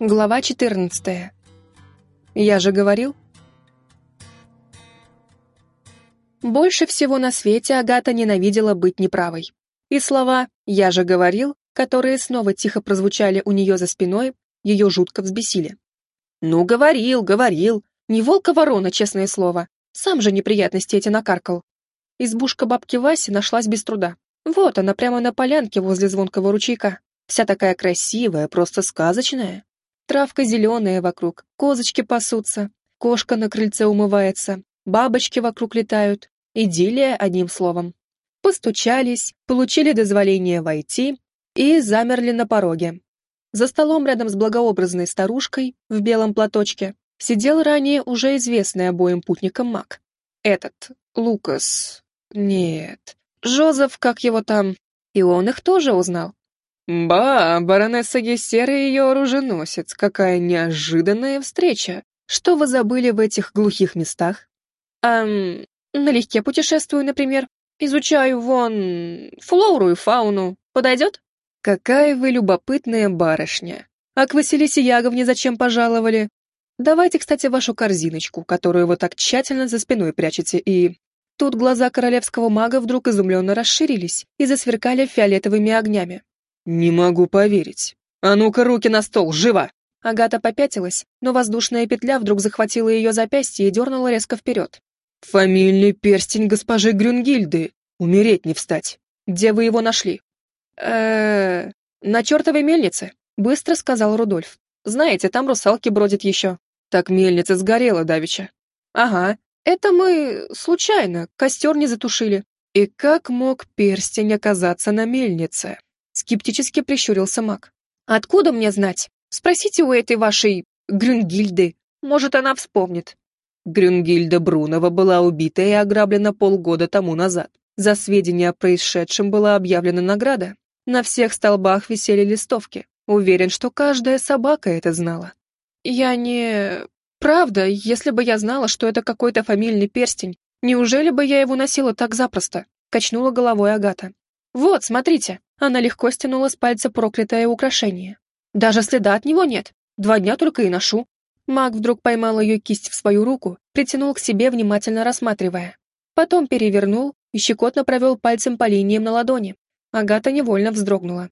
Глава 14. Я же говорил. Больше всего на свете Агата ненавидела быть неправой. И слова «я же говорил», которые снова тихо прозвучали у нее за спиной, ее жутко взбесили. «Ну, говорил, говорил. Не волка-ворона, честное слово. Сам же неприятности эти накаркал». Избушка бабки Васи нашлась без труда. Вот она, прямо на полянке возле звонкого ручейка. Вся такая красивая, просто сказочная. Травка зеленая вокруг, козочки пасутся, кошка на крыльце умывается, бабочки вокруг летают. Идиллия, одним словом. Постучались, получили дозволение войти и замерли на пороге. За столом рядом с благообразной старушкой в белом платочке сидел ранее уже известный обоим путникам маг. Этот, Лукас... Нет, Жозеф, как его там... И он их тоже узнал. «Ба, баронесса Гессера и ее оруженосец, какая неожиданная встреча! Что вы забыли в этих глухих местах?» «Эм, налегке путешествую, например. Изучаю вон флору и фауну. Подойдет?» «Какая вы любопытная барышня! А к Василисе Яговне зачем пожаловали? Давайте, кстати, вашу корзиночку, которую вы так тщательно за спиной прячете, и...» Тут глаза королевского мага вдруг изумленно расширились и засверкали фиолетовыми огнями. «Не могу поверить. А ну-ка, руки на стол, живо!» Агата попятилась, но воздушная петля вдруг захватила ее запястье и дернула резко вперед. «Фамильный перстень госпожи Грюнгильды. Умереть не встать. Где вы его нашли?» э на чертовой мельнице», — быстро сказал Рудольф. «Знаете, там русалки бродят еще». «Так мельница сгорела давеча». «Ага, это мы случайно, костер не затушили». «И как мог перстень оказаться на мельнице?» Скептически прищурился маг. «Откуда мне знать? Спросите у этой вашей Грюнгильды. Может, она вспомнит». Грюнгильда Брунова была убита и ограблена полгода тому назад. За сведения о происшедшем была объявлена награда. На всех столбах висели листовки. Уверен, что каждая собака это знала. «Я не... Правда, если бы я знала, что это какой-то фамильный перстень, неужели бы я его носила так запросто?» Качнула головой Агата. «Вот, смотрите». Она легко стянула с пальца проклятое украшение. «Даже следа от него нет. Два дня только и ношу». Маг вдруг поймал ее кисть в свою руку, притянул к себе, внимательно рассматривая. Потом перевернул и щекотно провел пальцем по линиям на ладони. Агата невольно вздрогнула.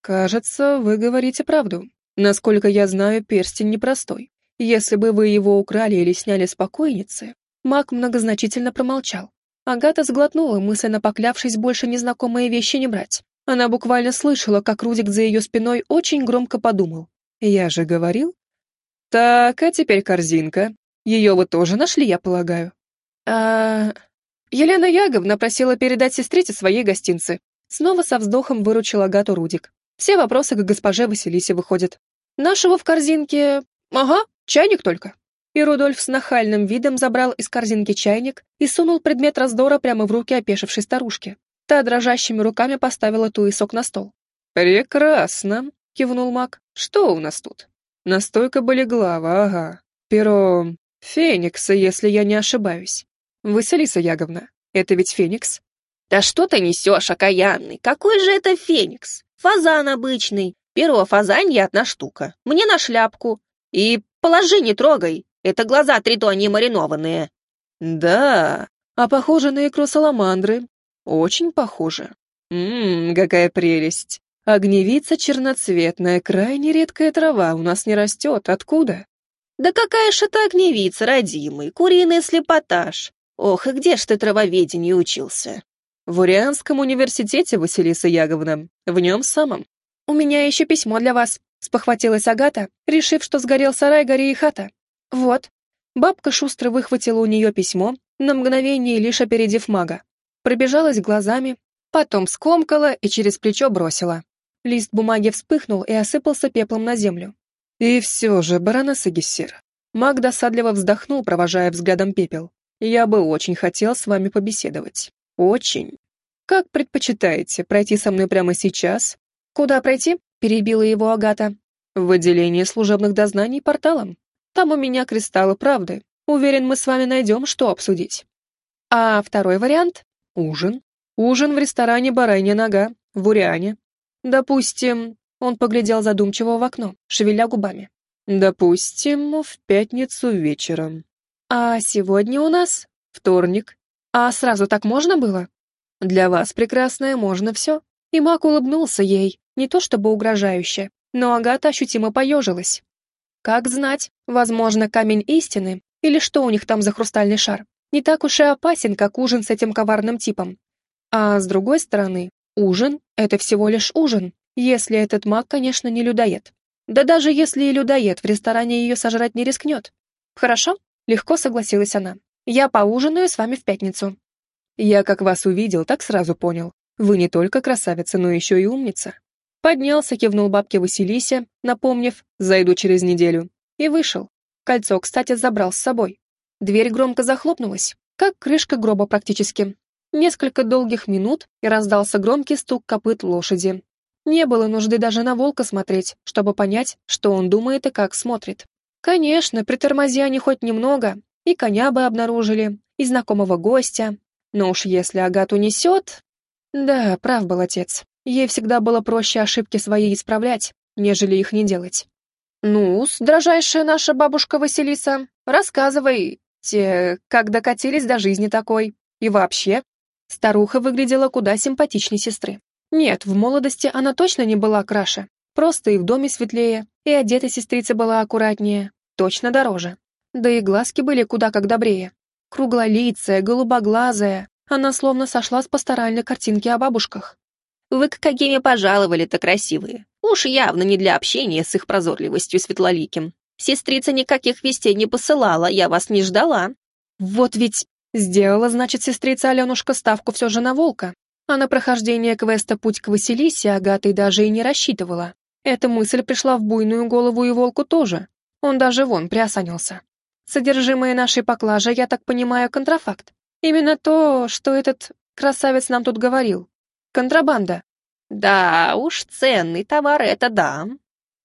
«Кажется, вы говорите правду. Насколько я знаю, перстень непростой. Если бы вы его украли или сняли с покойницы...» Маг многозначительно промолчал. Агата сглотнула, мысленно поклявшись больше незнакомые вещи не брать. Она буквально слышала, как Рудик за ее спиной очень громко подумал. «Я же говорил?» «Так, а теперь корзинка. Ее вы тоже нашли, я полагаю?» «А...» Елена Яговна просила передать сестрице своей гостинцы. Снова со вздохом выручил Агату Рудик. Все вопросы к госпоже Василисе выходят. «Нашего в корзинке... Ага, чайник только». И Рудольф с нахальным видом забрал из корзинки чайник и сунул предмет раздора прямо в руки опешившей старушки. Та дрожащими руками поставила туесок на стол. «Прекрасно», — кивнул маг. «Что у нас тут?» «Настойка болеглава, ага. Перо... Феникса, если я не ошибаюсь. Василиса Яговна, это ведь Феникс?» «Да что ты несешь, окаянный? Какой же это Феникс? Фазан обычный. Перо фазанья одна штука. Мне на шляпку. И положи, не трогай. Это глаза тритонии маринованные». «Да, а похоже на икру саламандры. Очень похоже. Ммм, какая прелесть. Огневица черноцветная, крайне редкая трава, у нас не растет. Откуда? Да какая ж это огневица, родимый, куриный слепотаж. Ох, и где ж ты травоведению учился? В Урианском университете, Василиса Яговна, в нем самом. У меня еще письмо для вас, спохватилась Агата, решив, что сгорел сарай, гори и хата. Вот. Бабка шустро выхватила у нее письмо, на мгновение лишь опередив мага пробежалась глазами, потом скомкала и через плечо бросила. Лист бумаги вспыхнул и осыпался пеплом на землю. «И все же, баронесса Гессер». Маг досадливо вздохнул, провожая взглядом пепел. «Я бы очень хотел с вами побеседовать. Очень. Как предпочитаете, пройти со мной прямо сейчас?» «Куда пройти?» — перебила его Агата. «В отделение служебных дознаний порталом. Там у меня кристаллы правды. Уверен, мы с вами найдем, что обсудить». «А второй вариант?» Ужин? Ужин в ресторане «Баранья нога» в Уриане. Допустим, он поглядел задумчиво в окно, шевеля губами. Допустим, в пятницу вечером. А сегодня у нас вторник. А сразу так можно было? Для вас, прекрасная, можно все. И Мак улыбнулся ей, не то чтобы угрожающе, но Агата ощутимо поежилась. Как знать, возможно, камень истины, или что у них там за хрустальный шар, не так уж и опасен, как ужин с этим коварным типом. А с другой стороны, ужин — это всего лишь ужин, если этот маг, конечно, не людоед. Да даже если и людоед, в ресторане ее сожрать не рискнет. Хорошо, легко согласилась она. Я поужинаю с вами в пятницу. Я как вас увидел, так сразу понял. Вы не только красавица, но еще и умница. Поднялся, кивнул бабке Василисе, напомнив «зайду через неделю», и вышел. Кольцо, кстати, забрал с собой. Дверь громко захлопнулась, как крышка гроба практически. Несколько долгих минут, и раздался громкий стук копыт лошади. Не было нужды даже на волка смотреть, чтобы понять, что он думает и как смотрит. Конечно, притормози они хоть немного, и коня бы обнаружили, и знакомого гостя. Но уж если Агату несет... Да, прав был отец. Ей всегда было проще ошибки свои исправлять, нежели их не делать. ну дрожайшая наша бабушка Василиса, рассказывай, те, как докатились до жизни такой. И вообще, старуха выглядела куда симпатичней сестры. Нет, в молодости она точно не была краше. Просто и в доме светлее, и одета сестрица была аккуратнее, точно дороже. Да и глазки были куда как добрее. Круглолицая, голубоглазая, она словно сошла с пасторальной картинки о бабушках. «Вы к какими пожаловали-то красивые? Уж явно не для общения с их прозорливостью светлоликим. Сестрица никаких вестей не посылала, я вас не ждала». Вот ведь сделала, значит, сестрица Аленушка ставку все же на волка. А на прохождение квеста «Путь к Василисе» Агата даже и не рассчитывала. Эта мысль пришла в буйную голову и волку тоже. Он даже вон приосанился. Содержимое нашей поклажи, я так понимаю, контрафакт. Именно то, что этот красавец нам тут говорил. Контрабанда. Да уж, ценный товар это да.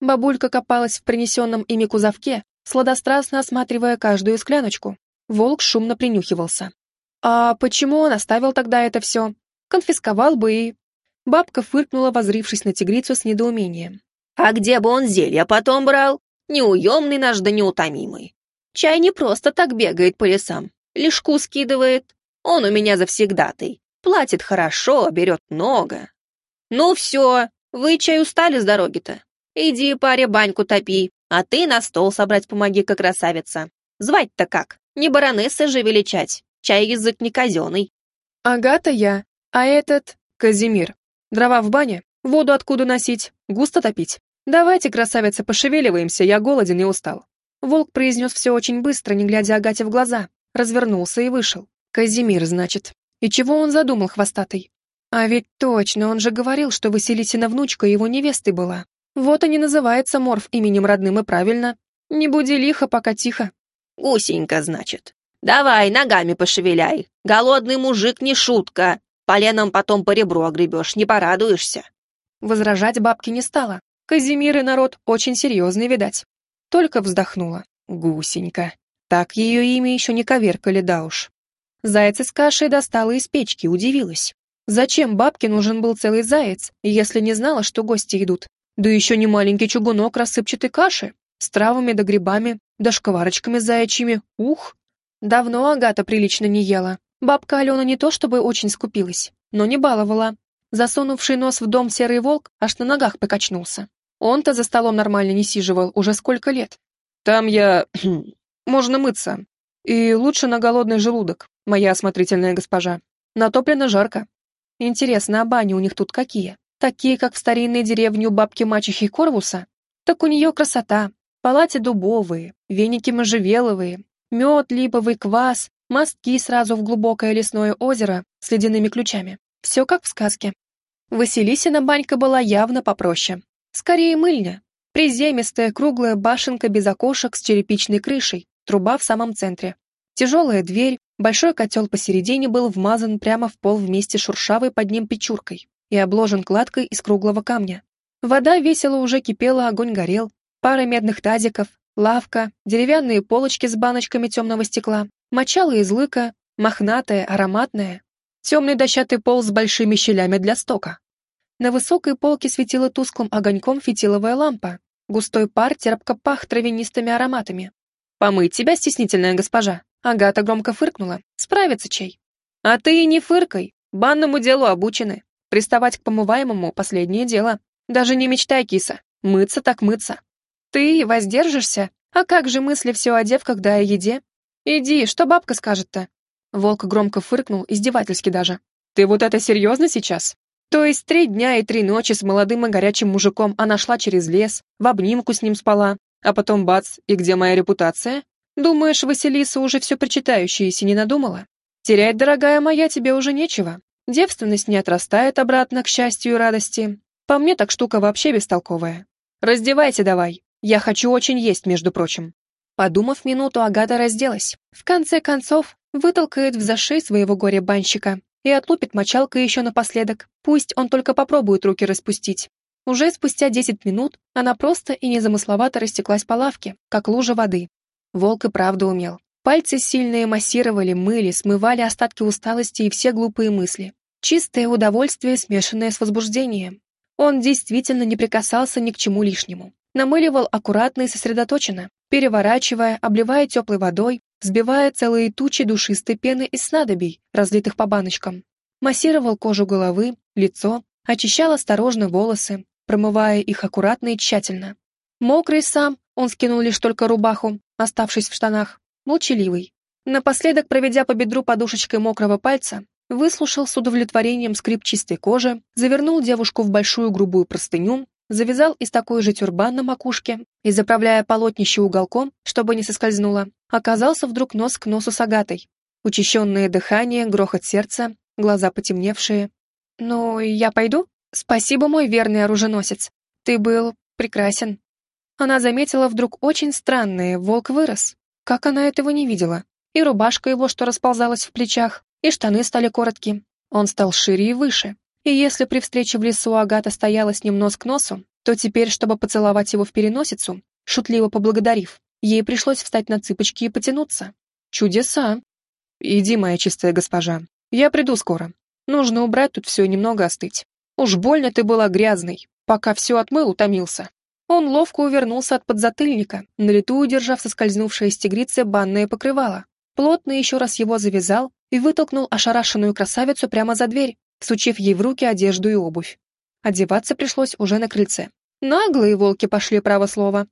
Бабулька копалась в принесенном ими кузовке, сладострастно осматривая каждую скляночку. Волк шумно принюхивался. А почему он оставил тогда это все? Конфисковал бы и... Бабка фыркнула, возрившись на тигрицу с недоумением. «А где бы он зелья потом брал? Неуемный наш да неутомимый. Чай не просто так бегает по лесам, лишку скидывает. Он у меня завсегдатый. Платит хорошо, берет много. Ну все, вы чай устали с дороги-то? Иди, паре, баньку топи, а ты на стол собрать помоги, как красавица. Звать-то как? Не баронесса же величать, чай язык не казенный. Агата я, а этот — Казимир. Дрова в бане, воду откуда носить, густо топить. Давайте, красавица, пошевеливаемся, я голоден и устал. Волк произнес все очень быстро, не глядя Агате в глаза, развернулся и вышел. Казимир, значит. И чего он задумал, хвостатый? А ведь точно, он же говорил, что Василисина внучка его невестой была. Вот и не называется Морф именем родным и правильно. Не буди лихо, пока тихо. Гусенька, значит. Давай, ногами пошевеляй. Голодный мужик не шутка. Поленом потом по ребру огребешь, не порадуешься. Возражать бабки не стала. Казимир и народ очень серьезный, видать. Только вздохнула. Гусенька. Так ее имя еще не коверкали, да уж. Зайца с кашей достала из печки, удивилась. Зачем бабке нужен был целый заяц, если не знала, что гости идут? Да еще не маленький чугунок рассыпчатой каши, с травами да грибами, да шкварочками заячьими. Ух! Давно Агата прилично не ела. Бабка Алена не то чтобы очень скупилась, но не баловала. Засунувший нос в дом серый волк аж на ногах покачнулся. Он-то за столом нормально не сиживал уже сколько лет. Там я... можно мыться. И лучше на голодный желудок, моя осмотрительная госпожа. Натоплено жарко. Интересно, а бани у них тут какие? Такие, как в старинной деревне у бабки-мачехи Корвуса? Так у нее красота. Палати дубовые, веники можжевеловые, мед, липовый квас, мостки сразу в глубокое лесное озеро с ледяными ключами. Все как в сказке. Василисина банька была явно попроще. Скорее мыльня. Приземистая круглая башенка без окошек с черепичной крышей, труба в самом центре. Тяжелая дверь, большой котел посередине был вмазан прямо в пол вместе с шуршавой под ним печуркой и обложен кладкой из круглого камня. Вода весело уже кипела, огонь горел, пара медных тазиков, лавка, деревянные полочки с баночками темного стекла, мочало из лыка, мохнатое, ароматное, темный дощатый пол с большими щелями для стока. На высокой полке светила тусклым огоньком фитиловая лампа, Густой пар терпко пах травянистыми ароматами. «Помыть тебя, стеснительная госпожа!» Агата громко фыркнула. «Справится чей?» «А ты и не фыркай! Банному делу обучены. Приставать к помываемому — последнее дело. Даже не мечтай, киса. Мыться так мыться. Ты воздержишься? А как же мысли все о девках да о еде? Иди, что бабка скажет-то? Волк громко фыркнул, издевательски даже. Ты вот это серьезно сейчас? То есть три дня и три ночи с молодым и горячим мужиком она шла через лес, в обнимку с ним спала, а потом бац, и где моя репутация? Думаешь, Василиса уже все причитающееся не надумала? Терять, дорогая моя, тебе уже нечего. Девственность не отрастает обратно к счастью и радости. По мне так штука вообще бестолковая. Раздевайся давай. Я хочу очень есть, между прочим. Подумав минуту, Агата разделась. В конце концов, вытолкает в зашей своего горе-банщика и отлупит мочалкой еще напоследок. Пусть он только попробует руки распустить. Уже спустя десять минут она просто и незамысловато растеклась по лавке, как лужа воды. Волк и правда умел. Пальцы сильные массировали, мыли, смывали остатки усталости и все глупые мысли. Чистое удовольствие, смешанное с возбуждением. Он действительно не прикасался ни к чему лишнему. Намыливал аккуратно и сосредоточенно, переворачивая, обливая теплой водой, взбивая целые тучи душистой пены из снадобий, разлитых по баночкам. Массировал кожу головы, лицо, очищал осторожно волосы, промывая их аккуратно и тщательно. Мокрый сам, он скинул лишь только рубаху, оставшись в штанах, молчаливый. Напоследок, проведя по бедру подушечкой мокрого пальца, выслушал с удовлетворением скрип чистой кожи, завернул девушку в большую грубую простыню, завязал из такой же тюрбан на макушке и, заправляя полотнище уголком, чтобы не соскользнуло, оказался вдруг нос к носу с Агатой. Учащенное дыхание, грохот сердца, глаза потемневшие. «Ну, я пойду? Спасибо, мой верный оруженосец. Ты был прекрасен». Она заметила вдруг очень странное, волк вырос. Как она этого не видела? И рубашка его, что расползалась в плечах, и штаны стали короткие. Он стал шире и выше. И если при встрече в лесу Агата стояла с ним нос к носу, то теперь, чтобы поцеловать его в переносицу, шутливо поблагодарив, ей пришлось встать на цыпочки и потянуться. Чудеса! Иди, моя чистая госпожа, я приду скоро. Нужно убрать тут все немного остыть. Уж больно ты была грязной, пока все отмыл, утомился. Он ловко увернулся от подзатыльника, на лету удержав соскользнувшее из тигрицы банное покрывало. Плотно еще раз его завязал и вытолкнул ошарашенную красавицу прямо за дверь, всучив ей в руки одежду и обувь. Одеваться пришлось уже на крыльце. Наглые волки пошли право слова.